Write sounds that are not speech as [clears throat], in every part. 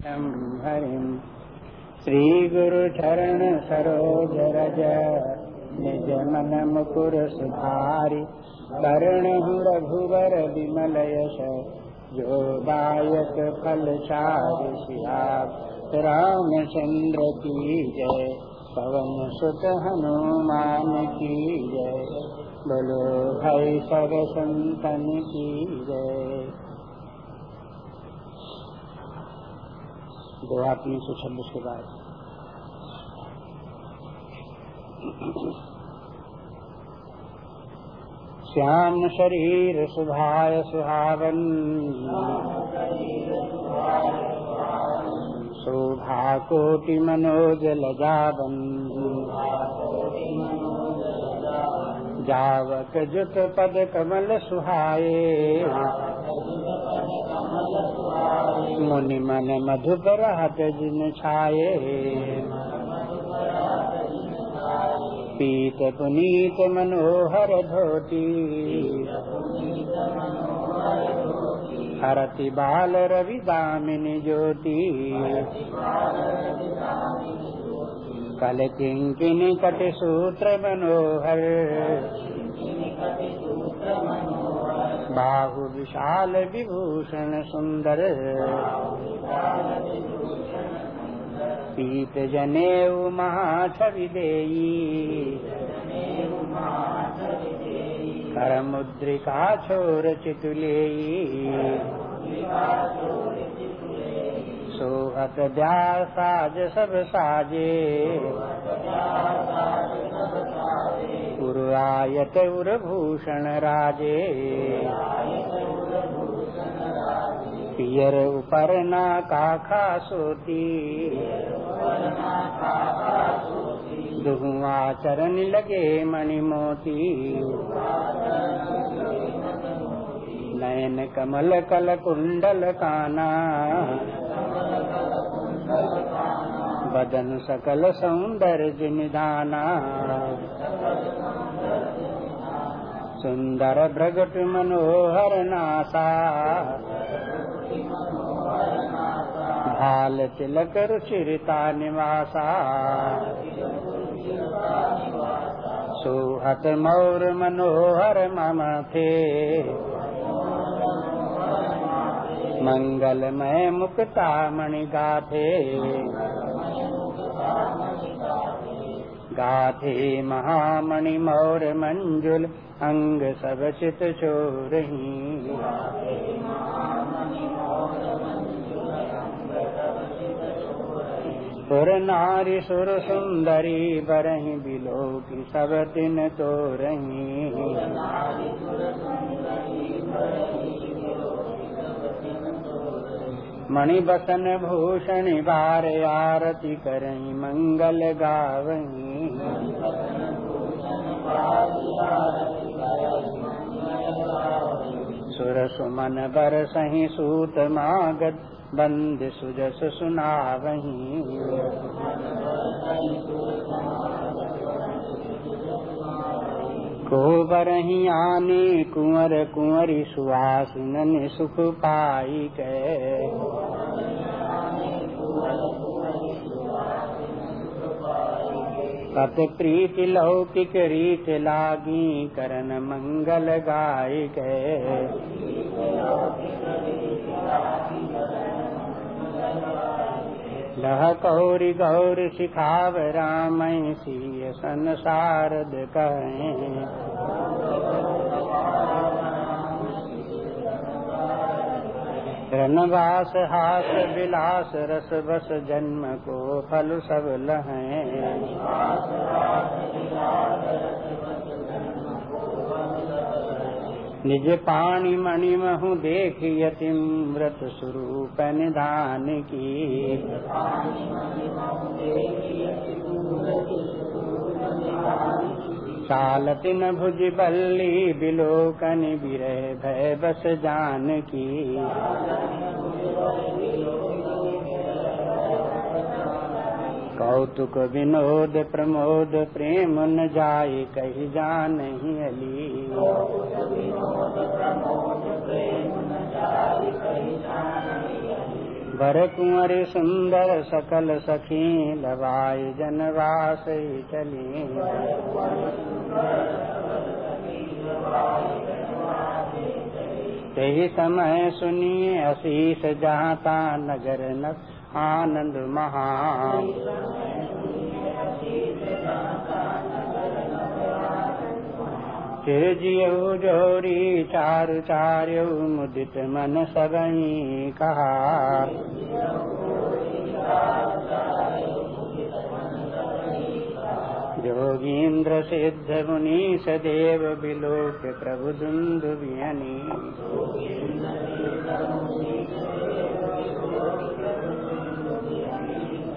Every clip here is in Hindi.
हरिम् श्रीगुरुचरण सरोज रज निज मन मुकुर सुधारि करुणहु रघुवर विमल यश जो दायक फल चारि सियाब रामचंद्र की जय पवन सुत हनुमान की जय बोलो भाई सब संतन की जय दो हज़ार तीन सौ छब्बीस के बाद। श्याम शरीर सुधाय सुहावन। शोभा कोटि मनोज लजावन जावक जुत पद कमल सुहाये मुनि मन मधुपर हत जिन छाये पीत पुनीत मनोहर धोती। हरति बाल रवि दामिनी ज्योति। कल किंकिनी कट सूत्र मनोहर बाहु विशाल विभूषण सुंदर पीत जनेऊ महाछवि कर मुद्रिका छोर चितुलेई सोहत ब्याह साज सब साजे। उर्वायत उर्भूषण राजे। पियर ऊपर ना काखा सोती। दुहुआ चरण लगे मणि मोती। नयन कमल कल कुंडल काना। बदन सकल सौंदर्य निदाना सुंदर भ्रगट मनोहर नासा। भाल तिलक रुचिरता निवासा। सोहत मौर मनोहर मम थे। मंगलमय मुक्ता मणि गाथे। गाथे महामणि मौर मंजुल, अंग सब चित चोरही। सुर नारी सुर सुंदरी बरही, बिलो की सब दिन तो रही मणि बसन भूषण बार आरती करही मंगल गावही सुर सुमन बर सही सूत मागत बंद सुजस सुनावही को बरही आने कुंवर कुंवरी सुहासिन सुख पाई के। कत प्रीति लौकिक रीत लागी करन मंगल गाय गए लह कौरी गौर सिखाव राम सीय संसारद कहें। रनवास हास विलास रस बस जन्म को फल सब लहें। निज पानी मणि महु देख यति मृत स्वरूप निधान की। चालति न भुज बल्ली बिलोकन बिरह भय बस जान की। कौतुक विनोद प्रमोद प्रेम न जाय कही जान अली। बर कुंवर सुंदर सकल सखी लवाई जनवास चली ते समय सुनिए अशीष जाता नगर न आनंद महा। जियो जोरी चारु चार्यो मुदित मन सबही कहा। योगीन्द्र सिद्ध मुनीश देव बिलोक प्रभु दुंदु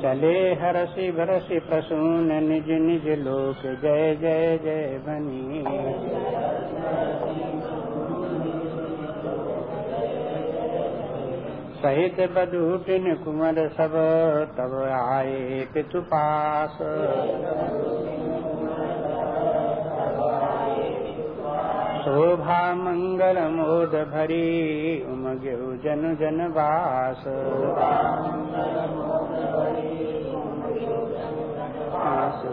चले हरसि भरसि प्रसून निज निज लोक, जय जय जय बनी। सहित बदूटिन कुमर सब, तब आए पितु पास। शोभा मंगल मोद भरी उमग्यु जन जन वास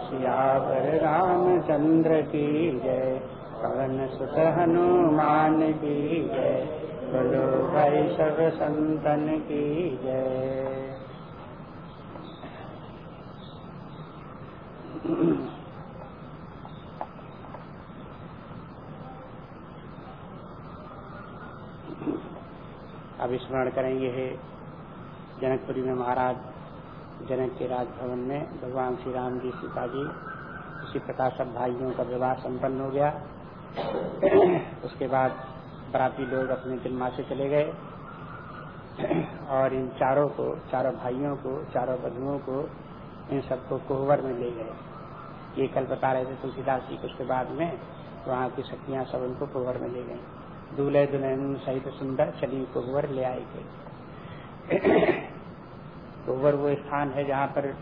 सियावर रामचंद्र की जय। पवन सुत हनुमान की जय। बोलो भाई सब संतन की जय। [clears throat] अब स्मरण करेंगे, है जनकपुरी में महाराज, जनक के राजभवन में भगवान श्री राम जी सीता जी इसी प्रकार सब भाइयों का विवाह संपन्न हो गया। उसके बाद बराती लोग अपने जन्मा से चले गए। और इन चारों को, चारों भाइयों को, चारों बधुओं को, इन सबको कोहबर में ले गए। ये कल बता रहे थे तुलसीदास जी उसके बाद में वहाँ की शक्तियाँ सब उनको कोहबर में ले गई। दूल्हे दुल्हन सहित सुंदर चली कोहबर ले आई गई। कोहबर वो स्थान है जहाँ पर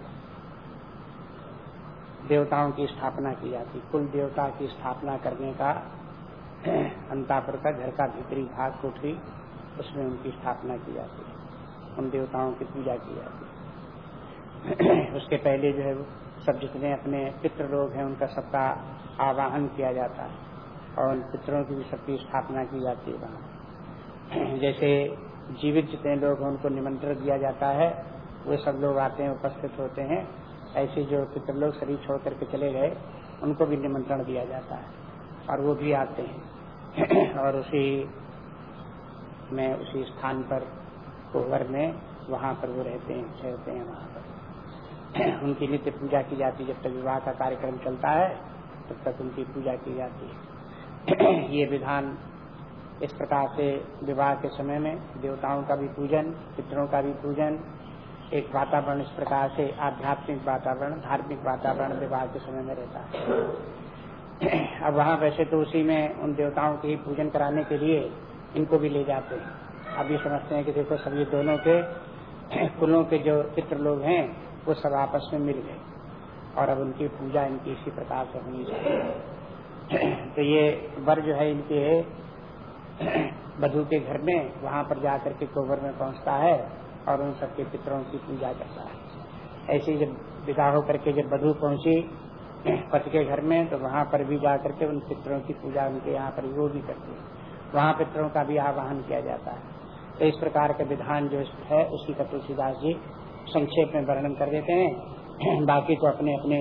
देवताओं की स्थापना की जाती। कुल देवता की स्थापना करने का अंतापुर का घर का भीतरी भाग कोठरी, उसमें उनकी स्थापना की जाती है। उन देवताओं की पूजा की जाती है। उसके पहले जो है सब जितने अपने पितृ लोग हैं, उनका सबका आवाहन किया जाता है। और उन पितरों की भी सबकी स्थापना की जाती है वहाँ। [clears throat] जैसे जीवित जितने लोग हैं, उनको निमंत्रण दिया जाता है, वे सब लोग आते हैं, उपस्थित होते हैं। ऐसे जो पितर लोग शरीर छोड़ करके चले गए, उनको भी निमंत्रण दिया जाता है और वो भी आते हैं। [clears throat] और उसी में, उसी स्थान पर कोहर में, वहाँ पर वो रहते हैं, ठहरते हैं वहाँ पर। [clears throat] उनकी नित्य पूजा की जाती है। जब तक विवाह का कार्यक्रम चलता है, तब तक उनकी पूजा की जाती है। [coughs] ये विधान इस प्रकार से विवाह के समय में देवताओं का भी पूजन, पितरों का भी पूजन, एक वातावरण इस प्रकार से आध्यात्मिक वातावरण, धार्मिक वातावरण विवाह के समय में रहता है। [coughs] अब वहाँ वैसे तो उसी में उन देवताओं के ही पूजन कराने के लिए इनको भी ले जाते हैं। अब ये समझते हैं कि देखो सभी दोनों के [coughs] कुलों के जो पित्र लोग हैं, वो सब आपस में मिल गए और अब उनकी पूजा इनकी इसी प्रकार से होनी चाहिए। तो ये वर जो है इनके बधू के घर में, वहाँ पर जाकर के कोबर में पहुँचता है और उन सबके पितरों की पूजा करता है। ऐसे जब विदा होकर के जब बधू पहुँची पति के घर में तो वहाँ पर भी जाकर के उन पितरों की पूजा उनके यहाँ पर वो भी करते हैं। वहाँ पितरों का भी आवाहन किया जाता है। तो इस प्रकार का विधान जो है, उसी का तुलसीदास जी संक्षेप में वर्णन कर देते हैं। बाकी तो अपने अपने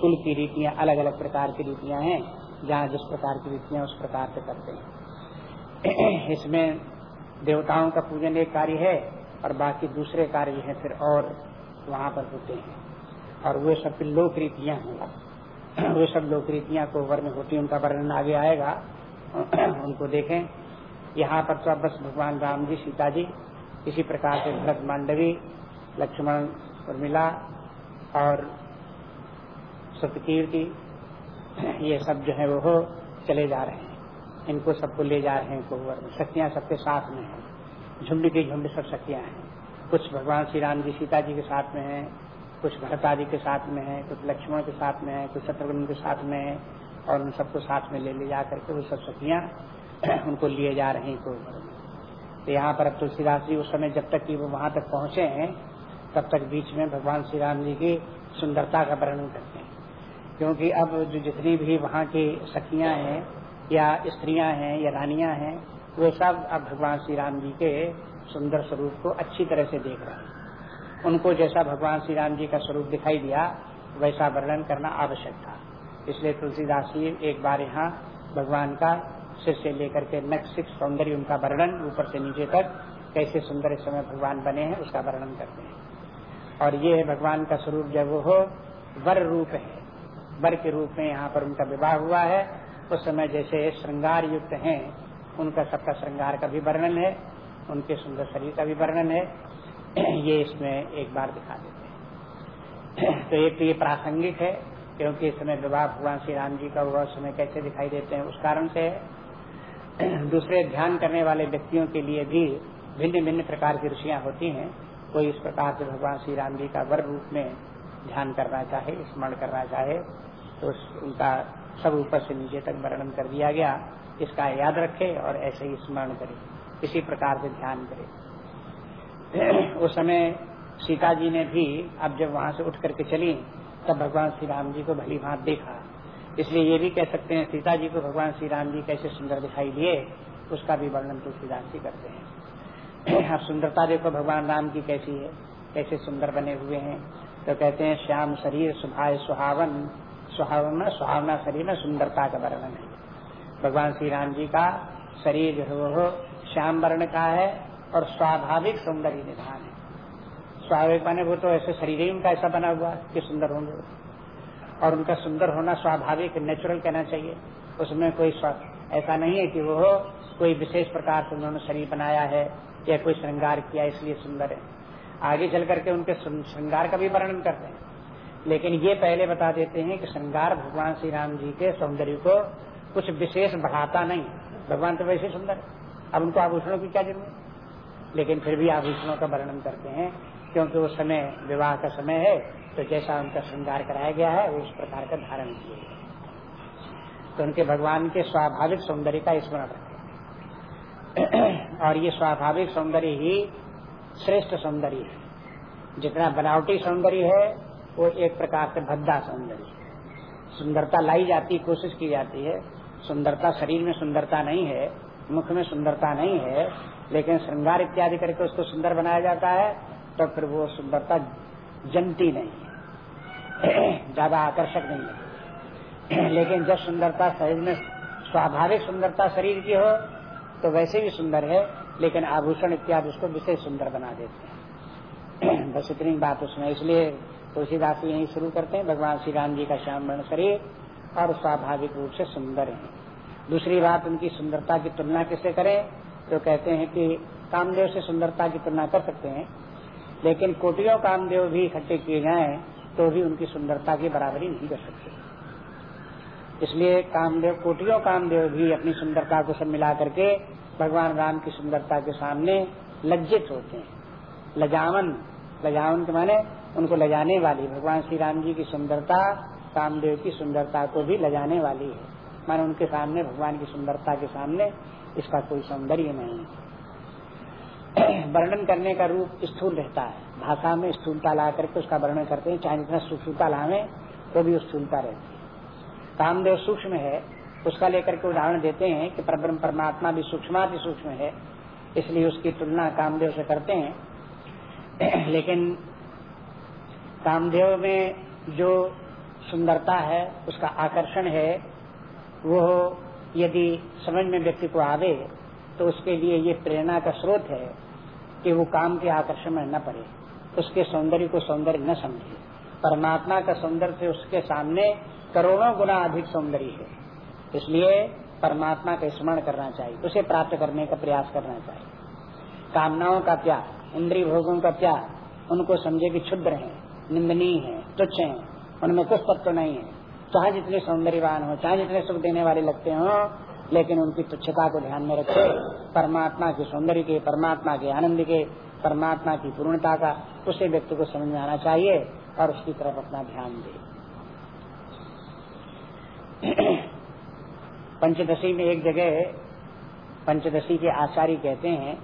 कुल की रीतियाँ अलग अलग प्रकार की रीतियाँ हैं। जहाँ जिस प्रकार की रीतियाँ उस प्रकार से करते हैं। [clears throat] इसमें देवताओं का पूजन एक कार्य है और बाकी दूसरे कार्य हैं, फिर और वहाँ पर होते हैं। और वे सब लोक रीतियाँ हैं वे सब लोक रीतियाँ को वर्णन होती उनका वर्णन आगे आएगा। [clears throat] उनको देखें। यहाँ पर तो बस भगवान राम जी, सीता जी, इसी प्रकार से भरत मांडवी, लक्ष्मण उर्मिला और सतकीर्ति ये सब जो है वो चले जा रहे हैं। इनको सबको ले जा रहे हैं कोहबर में। शक्तियाँ सबके साथ में है। झुंड के झुंड सब शक्तियाँ हैं। कुछ भगवान श्री राम जी, सीता जी के साथ में है, कुछ भरत आदि के साथ में है, कुछ लक्ष्मण के साथ में है, कुछ शत्रुघ्न के साथ में है, और उन सबको साथ में ले ले जा करके वो सब शक्तियाँ [clears throat] उनको लिए जा रहे हैं कोहबर में। तो यहाँ पर अब तुलसीदास जी उस समय जब तक कि वो वहाँ तक पहुँचे हैं, तब तक बीच में भगवान श्री राम जी की सुंदरता का वर्णन करते हैं। क्योंकि अब जो जितनी भी वहाँ की सखियाँ हैं, या स्त्रियाँ हैं, या रानियाँ हैं, वे सब अब भगवान श्री राम जी के सुंदर स्वरूप को अच्छी तरह से देख रहे हैं। उनको जैसा भगवान श्री राम जी का स्वरूप दिखाई दिया, वैसा वर्णन करना आवश्यक था। इसलिए तुलसीदास जी एक बार यहाँ भगवान का सिर से लेकर के नक्सिक सौंदर्य, उनका वर्णन ऊपर से नीचे तक, कैसे सुंदर इस समय भगवान बने हैं, उसका वर्णन करते हैं। और ये है भगवान का स्वरूप, जब वो वर रूप है वर के रूप में यहाँ पर उनका विवाह हुआ है। उस समय जैसे श्रृंगार युक्त हैं, उनका सबका श्रृंगार का भी वर्णन है, उनके सुंदर शरीर का भी वर्णन है। ये इसमें एक बार दिखा देते हैं। तो एक तो ये प्रासंगिक है, क्योंकि इस समय विवाह भगवान श्री राम जी का हुआ, उस समय कैसे दिखाई देते हैं, उस कारण से दूसरे ध्यान करने वाले व्यक्तियों के लिए भी भिन्न भिन्न प्रकार की ऋषियाँ होती हैं। कोई इस प्रकार से भगवान श्री राम जी का वर रूप में ध्यान करना चाहे, स्मरण करना चाहे तो उनका सब ऊपर से नीचे तक वर्णन कर दिया गया। इसका याद रखे और ऐसे ही स्मरण करे। इसी प्रकार से ध्यान करे। [clears throat] उस समय सीता जी ने भी, अब जब वहाँ से उठ करके चली, तब भगवान श्री राम जी को भली भांत देखा। इसलिए ये भी कह सकते हैं, सीता जी को भगवान श्री राम जी कैसे सुंदर दिखाई दिए, उसका भी वर्णन तुलसीदास जी करते हैं। [clears throat] अब सुंदरता देखो, भगवान राम की कैसी है, कैसे सुंदर बने हुए हैं। तो कहते हैं, श्याम शरीर सुभाय सुहावन, सुहावना सुहावना शरीर में सुंदरता का वर्णन है। भगवान श्री राम जी का शरीर जो है, वो श्याम वर्ण का है और स्वाभाविक सौंदर्य निधान है। स्वाभाविक माने वो तो ऐसे शरीर ही उनका ऐसा बना हुआ कि सुंदर होंगे और उनका सुंदर होना स्वाभाविक नेचुरल कहना चाहिए। उसमें कोई ऐसा नहीं है कि वो कोई विशेष प्रकार से उन्होंने शरीर बनाया है या कोई श्रृंगार किया इसलिए सुंदर है। आगे चल करके उनके श्रृंगार का भी वर्णन करते हैं। लेकिन ये पहले बता देते हैं कि श्रृंगार भगवान श्री राम जी के सौंदर्य को कुछ विशेष बढ़ाता नहीं। भगवान तो वैसे सुंदर अब उनको आभूषणों की क्या ज़रूरत? लेकिन फिर भी आभूषणों का वर्णन करते हैं, क्योंकि उस समय, विवाह का समय है तो जैसा उनका श्रृंगार कराया गया है, वो उस प्रकार का धारण किए तो उनके भगवान के स्वाभाविक सौंदर्य का स्मरण [clears throat] और ये स्वाभाविक सौंदर्य ही श्रेष्ठ सौंदर्य है। जितना बनावटी सौंदर्य है, वो एक प्रकार से भद्दा सौंदर्य है। सुंदरता लाई जाती, कोशिश की जाती है। सुंदरता शरीर में सुंदरता नहीं है, मुख में सुंदरता नहीं है, लेकिन श्रृंगार इत्यादि करके उसको सुंदर बनाया जाता है तो फिर वो सुंदरता जनती नहीं है। [clears throat] ज़्यादा आकर्षक नहीं है। [clears throat] लेकिन जब सुंदरता शरीर में स्वाभाविक सुंदरता शरीर की हो तो वैसे भी सुंदर है लेकिन आभूषण इत्यादि उसको विशेष सुंदर बना देते हैं। [clears throat] बस इतनी बात उसमें। इसलिए तुलसीदास यही शुरू करते हैं। भगवान श्री राम जी का श्याम वर्ण शरीर और स्वाभाविक रूप से सुंदर है। दूसरी बात, उनकी सुंदरता की तुलना किससे करें? तो कहते हैं कि कामदेव से सुंदरता की तुलना कर सकते हैं। लेकिन कोटियों कामदेव भी इकट्ठे किए जाए तो भी उनकी सुंदरता की बराबरी नहीं कर सकते। इसलिए कामदेव, कोटियों कामदेव भी अपनी सुंदरता को सब मिला करके भगवान राम की सुंदरता के सामने लज्जित होते हैं। लजावन लजावन के माने उनको लजाने वाली। भगवान श्री राम जी की सुंदरता कामदेव की सुंदरता को भी लजाने वाली है। माने उनके सामने, भगवान की सुंदरता के सामने इसका कोई सौंदर्य नहीं [clears throat] वर्णन करने का रूप स्थूल रहता है। भाषा में स्थूलता ला करके उसका वर्णन करते हैं। चाहे जितना सूक्ष्मता लावे तो भी स्थूलता रहती है। कामदेव सूक्ष्म है उसका लेकर के उदाहरण देते हैं कि परब्रह्म परमात्मा भी सूक्ष्माति सूक्ष्म है, इसलिए उसकी तुलना कामदेव से करते हैं। [clears throat] लेकिन कामदेव में जो सुंदरता है, उसका आकर्षण है, वो यदि समझ में व्यक्ति को आवे तो उसके लिए ये प्रेरणा का स्रोत है कि वो काम के आकर्षण में न पड़े, उसके सौंदर्य को सौंदर्य न समझे। परमात्मा का सौंदर्य उसके सामने करोड़ों गुना अधिक सौंदर्य है। इसलिए परमात्मा का स्मरण करना चाहिए, उसे प्राप्त करने का प्रयास करना चाहिए। कामनाओं का क्या इंद्रिय भोगों का क्या उनको समझे कि क्षुद्र है, निंदनीय है, तुच्छ है, उनमें कुछ तत्व नहीं है। चाहे जितने सौंदर्यवान हो, चाहे जितने सुख देने वाले लगते हो, लेकिन उनकी तुच्छता को ध्यान में रखे। परमात्मा के सौंदर्य के, परमात्मा के आनंद के, परमात्मा की पूर्णता का, उसे व्यक्ति को समझ में आना चाहिए और उसकी तरफ़ अपना ध्यान दे। पंचदशी में एक जगह पंचदशी के आचार्य कहते हैं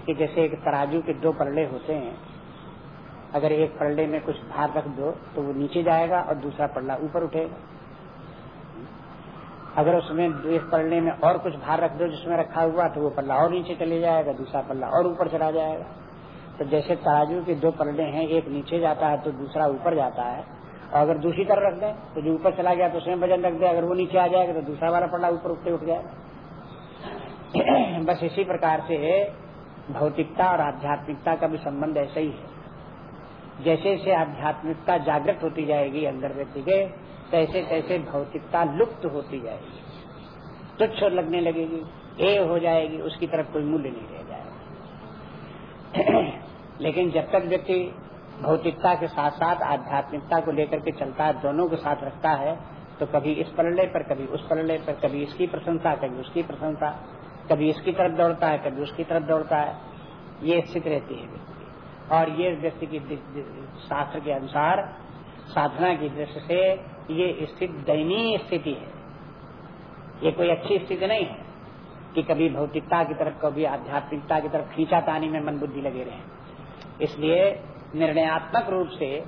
कि जैसे एक तराजू के दो पल्ले होते हैं, अगर एक पल्ले में कुछ भार रख दो तो वो नीचे जाएगा और दूसरा पल्ला ऊपर उठेगा। अगर उसमें एक पल्ले में और कुछ भार रख दो जिसमें रखा हुआ तो वो पल्ला और नीचे चले जाएगा, दूसरा पल्ला और ऊपर चला जाएगा। तो जैसे तराजू के दो पल्ले हैं, एक नीचे जाता है तो दूसरा ऊपर जाता है। और अगर दूसरी तरफ़ रख दें तो जो ऊपर चला गया तो उसमें वज़न रख दे, अगर वो नीचे आ जाएगा तो दूसरा वाला पल्ला ऊपर उठते उठ जाएगा [clears throat] बस इसी प्रकार से भौतिकता और आध्यात्मिकता का भी संबंध ऐसा ही है। जैसे जैसे आध्यात्मिकता जागृत होती जाएगी अंदर व्यक्ति के, तैसे तैसे भौतिकता लुप्त होती जाएगी। तुच्छ लगने लगेगी, ए हो जाएगी, उसकी तरफ़ कोई मूल्य नहीं रह जाएगा। [clears throat] लेकिन जब तक व्यक्ति भौतिकता के साथ साथ आध्यात्मिकता को लेकर के चलता है, दोनों के साथ रखता है तो कभी इस पलड़े पर, कभी उस पलड़े पर, कभी इसकी प्रशंसा, कभी उसकी प्रशंसा, कभी इसकी तरफ़ दौड़ता है, कभी उसकी तरफ़ दौड़ता है, ये स्थित रहती है और ये व्यक्ति की शास्त्र के अनुसार, साधना की दृष्टि से ये स्थिति, दयनीय स्थिति है। ये कोई अच्छी स्थिति नहीं है कि कभी भौतिकता की तरफ़, कभी आध्यात्मिकता की तरफ़ खींचा तानी में मन बुद्धि लगे रहे। इसलिए निर्णयात्मक रूप से,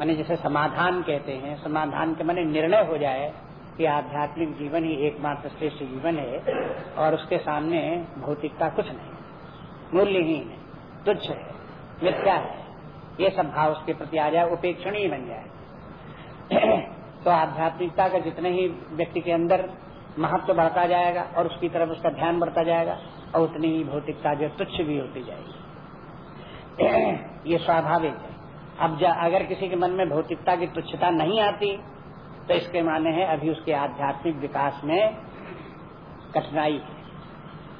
मैंने जैसे समाधान कहते हैं, समाधान के मैंने निर्णय हो जाए कि आध्यात्मिक जीवन ही एकमात्र श्रेष्ठ जीवन है, और उसके सामने भौतिकता कुछ नहीं मूल्यहीन है तुच्छ है, मिथ्या है, ये सब भाव उसके प्रति आ जाए, उपेक्षणीय बन जाए। [clears throat] तो आध्यात्मिकता का जितने ही व्यक्ति के अंदर महत्व तो बढ़ता जाएगा, और उसकी तरफ़ उसका ध्यान बढ़ता जाएगा, और उतनी ही भौतिकता जो तुच्छ भी होती जाएगी। [clears throat] ये स्वाभाविक है। अब अगर किसी के मन में भौतिकता की तुच्छता नहीं आती तो इसके माने है अभी उसके आध्यात्मिक विकास में कठिनाई है,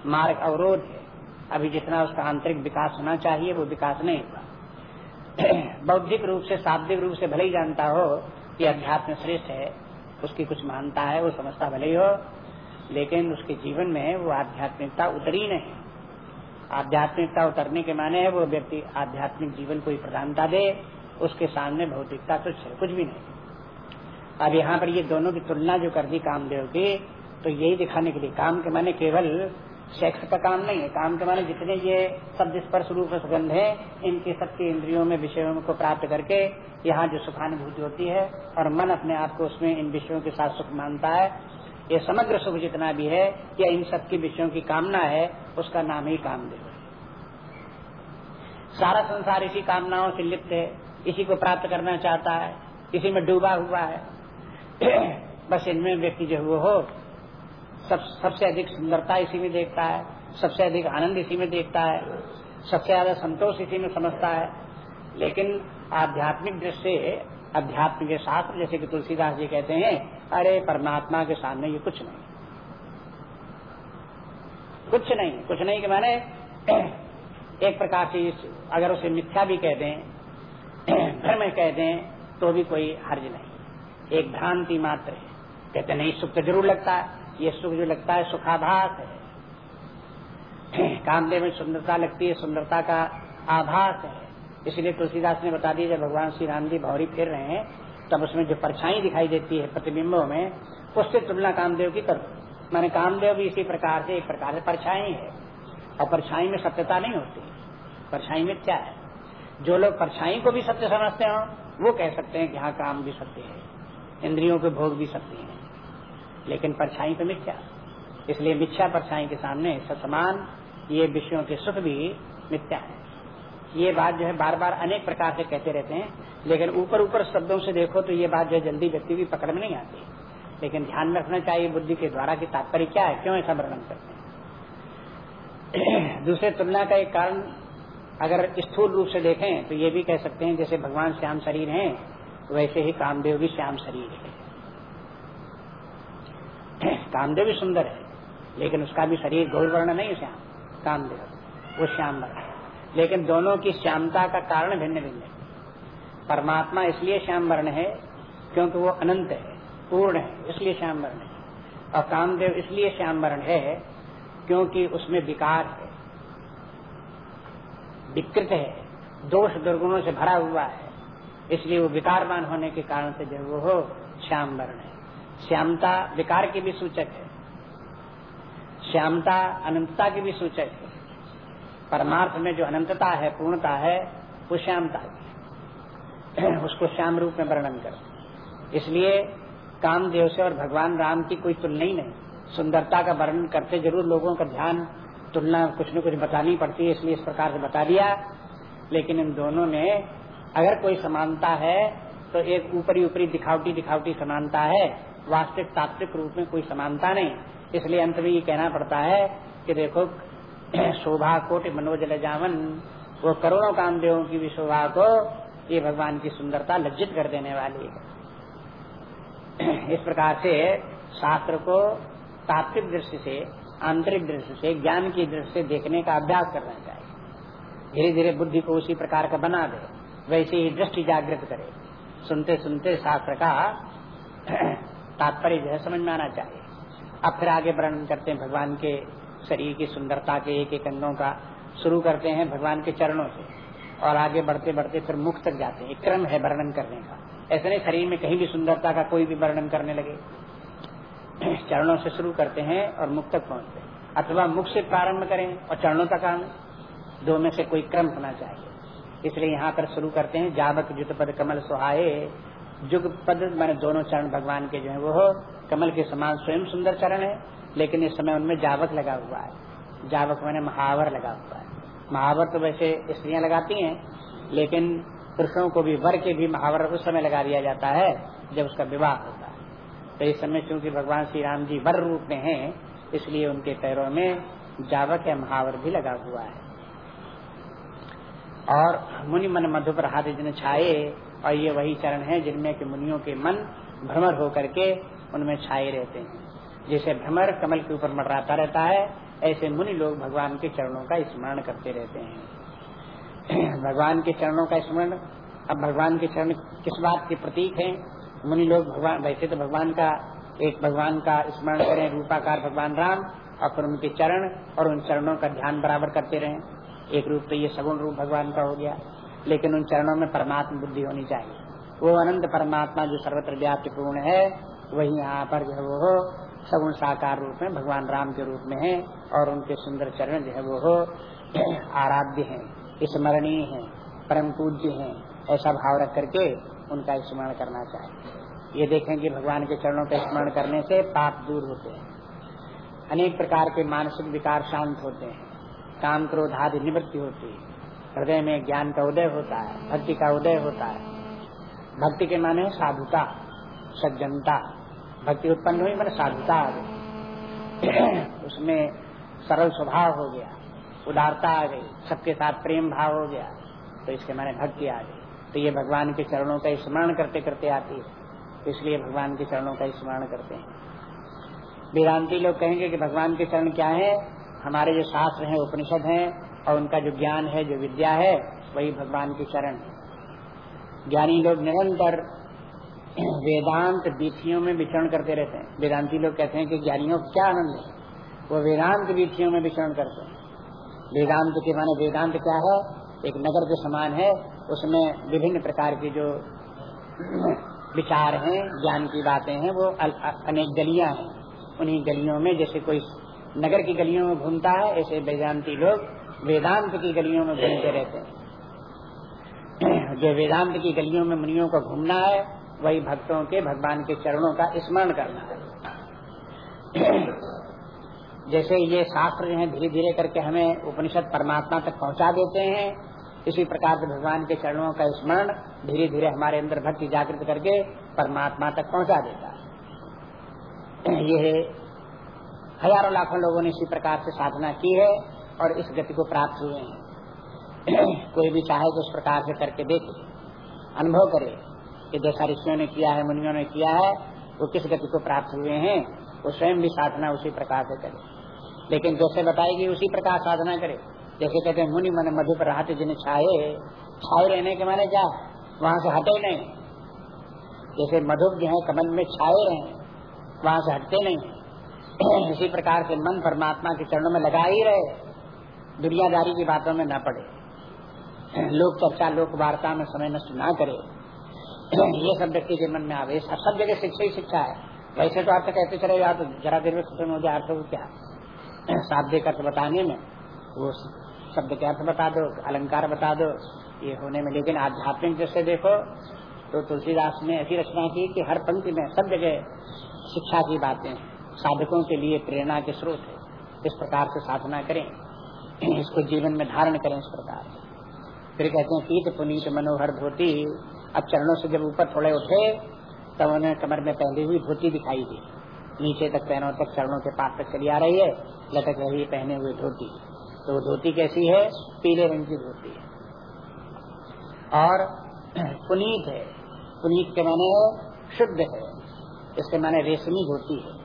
मार्ग अवरोध है। अभी जितना उसका आंतरिक विकास होना चाहिए, वो विकास नहीं हुआ। [clears throat] बौद्धिक रूप से, शाब्दिक रूप से भले ही जानता हो कि अध्यात्म श्रेष्ठ है, उसकी कुछ मानता है, वो समझता भले ही हो, लेकिन उसके जीवन में वो आध्यात्मिकता उतरी नहीं। आध्यात्मिकता उतरने के माने है, वो व्यक्ति आध्यात्मिक जीवन को ही प्रधानता दे, उसके सामने भौतिकता तो है कुछ भी नहीं। अब यहाँ पर ये दोनों की तुलना जो कर दी कामदेव की तो यही दिखाने के लिए, काम के माने केवल सेक्स का काम नहीं है, काम के माने जितने ये शब्द स्पर्श रूप सुगंध है, इनकी सबके इंद्रियों में विषयों को प्राप्त करके यहाँ जो सुखानुभूति होती है, और मन अपने आप को उसमें इन विषयों के साथ सुख मानता है ये समग्र सुख जितना भी है, या इन सबकी विषयों की कामना है, उसका नाम ही कामदेव है। सारा संसार इसी कामनाओं से लिप्त है, इसी को प्राप्त करना चाहता है, इसी में डूबा हुआ है। [clears throat] बस इनमें व्यक्ति जो वो हो, सब, सबसे अधिक सुंदरता इसी में देखता है, सबसे अधिक आनंद इसी में देखता है, सबसे ज़्यादा संतोष इसी में समझता है। लेकिन आध्यात्मिक दृष्टि अध्यात्म के शास्त्र, जैसे कि तुलसीदास जी कहते हैं अरे परमात्मा के सामने ये कुछ नहीं। कुछ नहीं कुछ नहीं कि मैंने [clears throat] एक प्रकार से अगर उसे मिथ्या भी कह दें [clears throat] भ्रम कह दें तो भी कोई हर्ज नहीं। एक भ्रांति मात्र है। कहते नहीं, सुख तो ज़रूर लगता है। ये सुख जो लगता है, सुखाभास है। [clears throat] कामदेव में सुंदरता लगती है, सुंदरता का आभास है। इसलिए तुलसीदास ने बता दिया, जब भगवान श्री राम जी भौरी फिर रहे हैं तब उसमें जो परछाई दिखाई देती है प्रतिबिंबों में, उससे तुलना कामदेव की कर। मैंने कामदेव भी इसी प्रकार से, एक प्रकार से परछाई है। और परछाई में सत्यता नहीं होती। परछाई में क्या है? जो लोग परछाई को भी सत्य समझते हो, वो कह सकते हैं कि हाँ काम भी सत्य है। इंद्रियों के भोग भी सत्य है। लेकिन परछाई तो मिथ्या। इसलिए मिथ्या परछाई के सामने समान, ये विषयों के सुख भी मिथ्या है। ये बात जो है बार बार अनेक प्रकार से कहते रहते हैं, लेकिन ऊपर ऊपर शब्दों से देखो तो ये बात जो है जल्दी व्यक्ति भी पकड़ में नहीं आती। लेकिन ध्यान में रखना चाहिए बुद्धि के द्वारा की तात्पर्य क्या है, क्यों ऐसा वर्णन करते हैं। [clears throat] दूसरे तुलना का एक कारण अगर स्थूल रूप से देखें तो ये भी कह सकते हैं, जैसे भगवान श्याम शरीर हैं, वैसे ही कामदेव भी श्याम शरीर है। [clears throat] कामदेव भी सुंदर है, लेकिन उसका भी शरीर गौर वर्ण नहीं श्याम, कामदेव, वो श्याम वर्ण है। लेकिन दोनों की श्यामता का कारण भिन्न भिन्न है। परमात्मा इसलिए श्याम वर्ण है क्योंकि वो अनंत है, पूर्ण है, इसलिए श्याम वर्ण है। और कामदेव इसलिए श्याम वर्ण है क्योंकि उसमें विकार है। विकृत है, दोष दुर्गुणों से भरा हुआ है। इसलिए वो विकारवान होने के कारण से जो वो हो श्याम वर्ण है। श्यामता विकार की भी सूचक है। श्यामता अनंतता की भी सूचक है। परमार्थ में जो अनंतता है, पूर्णता है, वो श्यामता है। [clears throat] उसको श्याम रूप में वर्णन कर। इसलिए कामदेव से और भगवान राम की कोई तुलना ही नहीं। सुंदरता का वर्णन करते ज़रूर लोगों का ध्यान। तुलना कुछ न कुछ बतानी पड़ती है, इसलिए इस प्रकार से बता दिया। लेकिन इन दोनों में अगर कोई समानता है तो एक ऊपरी ऊपरी दिखावटी दिखावटी समानता है। वास्तविक, तात्विक रूप में कोई समानता नहीं। इसलिए अंत में ये कहना पड़ता है कि देखो शोभा कोट मनोज लजावन वो करोड़ों कामदेवों की भी शोभा को ये भगवान की सुंदरता लज्जित कर देने वाली है। इस प्रकार से शास्त्र को तात्विक दृष्टि से, आंतरिक दृष्टि से, ज्ञान की दृष्टि से देखने का अभ्यास करना चाहिए। धीरे धीरे बुद्धि को उसी प्रकार का बना दे, वैसे ही दृष्टि जागृत करे। सुनते सुनते शास्त्र का [clears throat] तात्पर्य जो है समझ में आना चाहिए। अब फिर आगे वर्णन करते हैं भगवान के शरीर की सुंदरता के एक एक अंगों का शुरू करते हैं भगवान के चरणों से। और आगे बढ़ते बढ़ते फिर मुख तक जाते हैं। क्रम है वर्णन करने का। ऐसे नहीं शरीर में कहीं भी सुंदरता का कोई भी वर्णन करने लगे। [clears throat] चरणों से शुरू करते हैं और मुख तक पहुँचते हैं। अथवा मुख से प्रारंभ करें और चरणों तक आने। दो में से कोई क्रम होना चाहिए। इसलिए यहाँ पर शुरू करते हैं, जावक, जुत पद, कमल, सुहाये। जुग पद, मैंने दोनों चरण भगवान के जो है, वो कमल के समान स्वयं सुंदर चरण है। लेकिन इस समय उनमें जावक लगा हुआ है। जावक मैंने महावर लगा हुआ है। महावर तो वैसे स्त्रियाँ लगाती हैं, लेकिन पुरुषों को भी, वर के भी महावर उस समय लगा दिया जाता है, जब उसका विवाह होता है। तो इस समय चूँकि भगवान श्री राम जी वर रूप में हैं, इसलिए उनके पैरों में जावक या महावर भी लगा हुआ है। और मुनि मन मधु पर हाथ जिन छाए, और ये वही चरण है जिनमें कि मुनियों के मन भ्रमर होकर के उनमें छाए रहते हैं। जैसे भ्रमर कमल के ऊपर मटराता रहता है, ऐसे मुनि लोग भगवान के चरणों का स्मरण करते रहते हैं। [clears throat] भगवान के चरणों का स्मरण, अब भगवान के चरण किस बात के प्रतीक हैं? मुनि लोग भगवान, वैसे तो भगवान का, एक भगवान का स्मरण करें, रूपाकार भगवान राम, और फिर उनके चरण और उन चरणों का ध्यान बराबर करते रहें। एक रूप तो ये सगुण रूप भगवान का हो गया, लेकिन उन चरणों में परमात्मा बुद्धि होनी चाहिए। वो अनंत परमात्मा जो सर्वत्र व्याप्त पूर्ण है, वही यहाँ पर जो वो सगुण साकार रूप में, भगवान राम के रूप में है और उनके सुंदर चरण जो है वो हो, [clears throat] आराध्य है, स्मरणीय है, परम पूज्य है, ऐसा भाव रख करके उनका स्मरण करना चाहिए। ये देखें कि भगवान के चरणों का स्मरण करने से पाप दूर होते हैं। अनेक प्रकार के मानसिक विकार शांत होते हैं, काम क्रोध आदि निवृत्ति होती है। हृदय में ज्ञान का उदय होता है, भक्ति का उदय होता है। भक्ति के माने साधुता, सज्जनता भक्ति उत्पन्न हुई, मैंने साधुता आ गई। [clears throat] उसमें सरल स्वभाव हो गया, उदारता आ गई, सबके साथ प्रेम भाव हो गया तो इसके माने भक्ति आ गई। तो ये भगवान के चरणों का स्मरण करते करते आती है इसलिए भगवान के चरणों का स्मरण करते हैं। वेदांति लोग कहेंगे कि भगवान के चरण क्या है? हमारे जो शास्त्र हैं, उपनिषद हैं, और उनका जो ज्ञान है, जो विद्या है, वही भगवान के चरण ज्ञानी लोग निरंतर वेदांत बीथियों में विचरण करते रहते हैं। वेदांती लोग कहते हैं कि ज्ञानियों को क्या आनंद है? वो वेदांत बीथियों में विचरण करते हैं। वेदांत के माने वेदांत क्या है? एक नगर के समान है। उसमें विभिन्न प्रकार की जो [clears throat] विचार हैं, ज्ञान की बातें हैं, वो अनेक गलियाँ हैं। उन्हीं गलियों में जैसे कोई नगर की गलियों में घूमता है, ऐसे वेदांती लोग वेदांत की गलियों में घूमते रहते हैं। [clears throat] जो वेदांत की गलियों में मुनियों को घूमना है वही भक्तों के, भगवान के चरणों का स्मरण करना है। जैसे ये शास्त्र जो है धीरे धीरे करके हमें उपनिषद परमात्मा तक पहुँचा देते हैं, इसी प्रकार से भगवान के चरणों का स्मरण धीरे धीरे हमारे अंदर भक्ति जागृत करके परमात्मा तक पहुँचा देता है। ये हज़ारों लाखों लोगों ने इसी प्रकार से साधना की है और इस गति को प्राप्त हुए हैं। कोई भी चाहे तो उस प्रकार से करके देखे, अनुभव करे। कि जैसा ऋषियों ने किया है, मुनियों ने किया है, वो किस गति को प्राप्त हुए हैं, वो स्वयं भी साधना उसी प्रकार से करे। लेकिन जैसे बताएगी, उसी प्रकार साधना करे। जैसे कहते हैं, मुनि मन मधु पर हाथ जिन्हें छाए छाए रहने के माने क्या? वहाँ से हटे नहीं। जैसे मधु जो है, कमल में छाए रहे, वहाँ से हटते नहीं। इसी प्रकार से मन परमात्मा के चरणों में लगा ही रहे। दुनियादारी की बातों में न पड़े। लोक चर्चा, लोक वार्ता में समय नष्ट ना करे। ये सब व्यक्ति के मन में आवे सब जगह शिक्षा ही शिक्षा है। वैसे तो आप तो कहते चले आप तो जरा देर में खत्म हो जाए अर्थ क्या? साथ देकर बताने में। वो शब्द के अर्थ बता दो, अलंकार बता दो, ये होने में। लेकिन आध्यात्मिक जैसे देखो तो तुलसीदास ने ऐसी रचना की कि हर पंक्ति में सब जगह शिक्षा की बातें साधकों के लिए प्रेरणा के स्रोत है। इस प्रकार से साधना करें। इसको जीवन में धारण करें इस प्रकार फिर कहते हैं पीत पुनीत मनोहर धोती। अब चरणों से जब ऊपर थोड़े उठे, तब उन्हें कमर में पहली हुई धोती दिखाई दी। नीचे तक पैरों तक चरणों के पास तक चली आ रही है, लटक रही है पहने हुए धोती। तो वो धोती कैसी है? पीले रंग की धोती है। और [clears throat] पुनीत है। पुनीत के माने शुद्ध है। इसके माने रेशमी धोती है।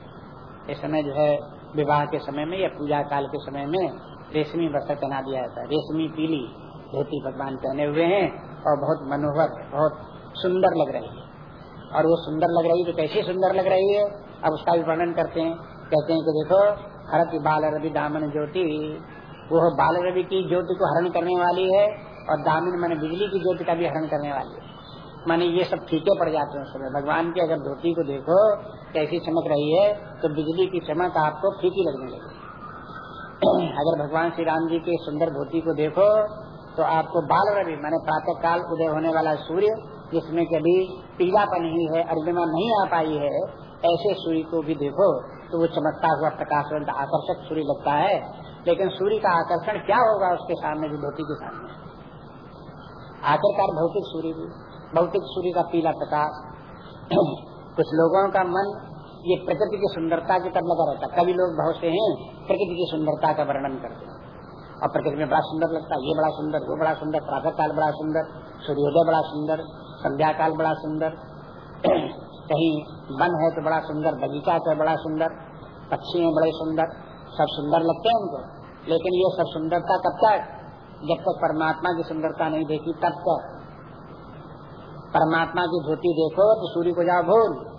इस समय जो है, विवाह के समय में या पूजा काल के समय में रेशमी वस्त्र पहना दिया जाता है। रेशमी पीली धोती भगवान पहने हुए हैं। और बहुत मनोहर, बहुत सुंदर लग रही है। और वो सुंदर लग रही है तो कैसी सुंदर लग रही है, अब उसका भी वर्णन करते हैं। कहते हैं कि देखो, हरत बाल रवि दामन ज्योति। वो बाल रवि की ज्योति को हरण करने वाली है और दामन मैंने बिजली की ज्योति का भी हरण करने वाली है। माने ये सब फीके पड़ जाते हैं समय। भगवान की अगर धोती को देखो, कैसी चमक रही है तो बिजली की चमक आपको फीकी लगने लगी। [clears throat] अगर भगवान श्री राम जी के सुंदर धोती को देखो तो आपको बाल रवि मैंने प्रातः काल उदय होने वाला सूर्य, जिसमें कभी पीलापन ही है अर्जुमा नहीं आ पाई है, ऐसे सूर्य को भी देखो तो वो चमकता हुआ प्रकाशवंत आकर्षक सूर्य लगता है। लेकिन सूर्य का आकर्षण क्या होगा उसके सामने भी धोती के सामने? आखिरकार भौतिक सूर्य भी, भौतिक सूर्य का पीला प्रकाश। [clears throat] कुछ लोगों का मन, ये प्रकृति की सुंदरता की तरफ़ लगा रहता कभी लोग बहुत से हैं, प्रकृति की सुंदरता का वर्णन करते हैं। और प्रकृति में बड़ा सुंदर लगता है, ये बड़ा सुंदर, वो बड़ा सुंदर प्रातः काल बड़ा सुंदर, सूर्योदय बड़ा सुंदर संध्या काल बड़ा सुंदर, कहीं वन है तो बड़ा सुंदर, बगीचा तो बड़ा सुंदर, पक्षी है बड़े सुंदर, सब सुंदर लगते हैं उनको। लेकिन ये सब सुंदरता कब तक? जब तक परमात्मा की सुंदरता नहीं देखी, तब तक। परमात्मा की धोती देखो तो सूर्य को जाओ भूल।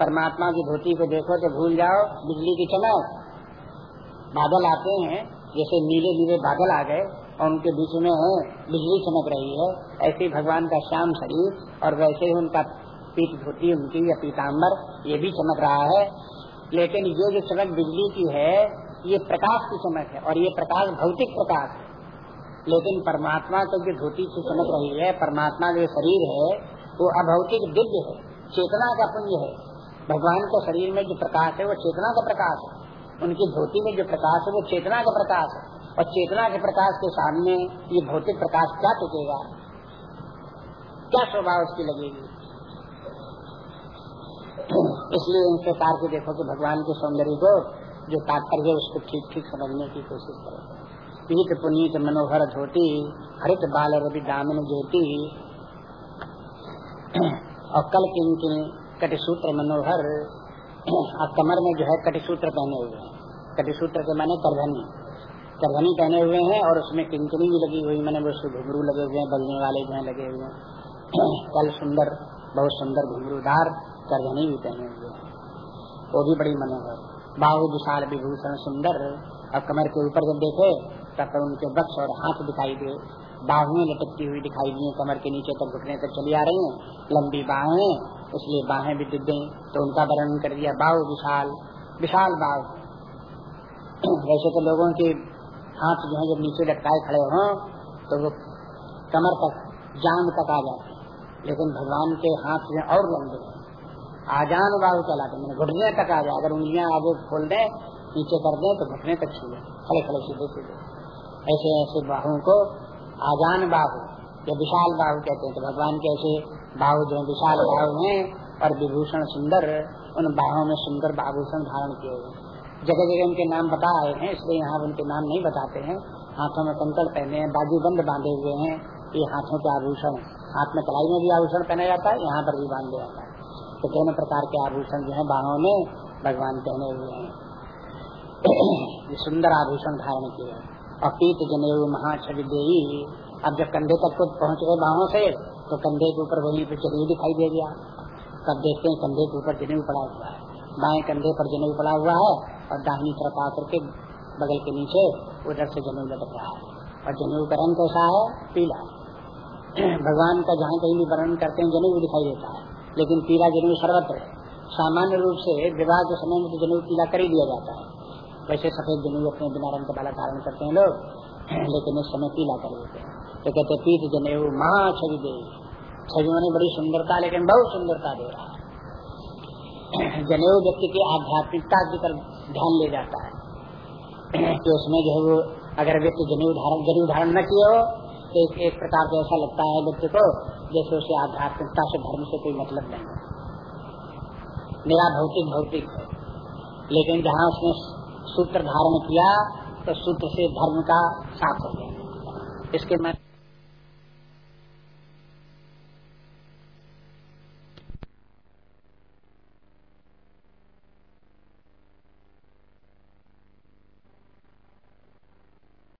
परमात्मा की धोती को देखो तो भूल जाओ, बिजली की चमक। बादल आते हैं जैसे नीले नीले बादल आ गए और उनके बीच में बिजली चमक रही है, ऐसे ही भगवान का श्याम शरीर और वैसे ही उनका पीठ धोती, उनकी या पीताम्बर ये भी चमक रहा है। लेकिन ये जो चमक बिजली की है, ये प्रकाश की चमक है और ये प्रकाश भौतिक प्रकाश है। लेकिन परमात्मा का जो धोती से चमक रही है, परमात्मा का जो शरीर है, वो अभौतिक दिव्य है, चेतना का पुण्य है। भगवान के शरीर में जो प्रकाश है, वो चेतना का प्रकाश है। उनकी धोती में जो प्रकाश है, वो चेतना का प्रकाश है। और चेतना के प्रकाश के सामने ये भौतिक प्रकाश क्या टिकेगा क्या स्वभाव उसकी लगेगी? इसलिए इन प्रकार के देखो कि भगवान के सौंदर्य को जो तात्पर्य उसको ठीक ठीक समझने की कोशिश करो। पीत पुनीत मनोहर धोती, हरित बाल रवि दामिन ज्योति। और कल किन कटिसूत्र मनोहर और कमर में जो है कटिसूत्र पहने हुए हैं। कटिसूत्र के माने करधनी। करधनी पहने हुए हैं और उसमें किंकनी भी लगी हुई, मैंने उसके घुघरू लगे हुए हैं, बलने वाले जो है लगे हुए हैं। [clears throat] कल सुंदर, बहुत सुंदर घुघरूदार करधनी भी पहने हुए हैं। वो भी बड़ी मनोहर। बाहु, विशाल, विभूषण, सुंदर। और कमर के ऊपर जब देखे, तब उनके बक्स और हाथ दिखाई दे बाहुएँ लटकती हुई दिखाई दी कमर के नीचे तक घुटने तक चली आ रही हैं। लंबी बाहें इसलिए बाहें भी गई तो उनका वर्णन कर दिया बाहु विशाल विशाल बाहु वैसे तो लोगों के हाथ जो है, जब नीचे लटकाए खड़े हों तो वो कमर तक, जान तक आ जाते लेकिन भगवान के हाथ जो और लंबे आजान बाहु चलाते मैंने घुटने तक आ जाए। अगर उंगलियाँ आगे खोल दें, नीचे कर दें तो घुटने तक छू खड़े खड़े, सीधे सीधे। ऐसे ऐसे बाहु को आजान बाहु या विशाल बाहु कहते हैं। तो भगवान के ऐसे बाहु जो विशाल बाहु हैं और विभूषण सुंदर, उन बाहों में सुंदर आभूषण धारण किए हुए जगह जगह उनके नाम बता आए हैं, इसलिए यहाँ उनके नाम नहीं बताते हैं। हाथों में कंकड़ पहने हैं, बाजू बंद बांधे हुए हैं, ये हाथों के आभूषण। हाथ में कलाई में भी आभूषण पहना जाता है, यहाँ पर भी बाँध दिया जाता है। तो दोनों प्रकार के आभूषण जो है बाहों में भगवान पहने हुए हैं। [clears throat] ये सुंदर आभूषण धारण किए और पीत जनेऊ महाछवि देवी, अब जब कंधे तक को पहुँच गए बाहों से तो कंधे के ऊपर वही पे दिखाई दे गया। तब देखते हैं कंधे के ऊपर जनेऊ पड़ा हुआ है। बाएँ कंधे पर जनेऊ पड़ा हुआ है और दाहिनी तरफ़ आकर के बगल के नीचे उधर से जनेऊ लटक रहा है। और जनेऊ का रंग कैसा है? पीला। भगवान का जहाँ कहीं भी वर्णन करते हैं, जनेऊ दिखाई देता है। लेकिन पीला जनेऊ सर्वत्र सामान्य रूप से विवाह के समय में तो जनेऊ पीला कर ही दिया जाता है। वैसे सफ़ेद जनेऊ अपने बिना रंग का बाला धारण करते हैं लोग, लेकिन उस समय पीला कर देते तो कहते पीत जने वो महा छवि दे छवि ने बड़ी सुंदरता लेकिन बहुत सुंदरता दे रहा है। [clears throat] जनेऊ व्यक्ति की आध्यात्मिकता की तरफ़ ध्यान ले जाता है। [clears throat] कि उसमें जो है वो अगर व्यक्ति जनेऊ धारण जनेऊ धारण न किए हो तो एक, एक प्रकार से ऐसा लगता है व्यक्ति को जैसे उसे आध्यात्मिकता से धर्म से कोई मतलब नहीं। मेरा भौतिक भौतिक है। लेकिन जहाँ उसने सूत्र धारण किया तो सूत्र से धर्म का साथ हो गया। इसके मैं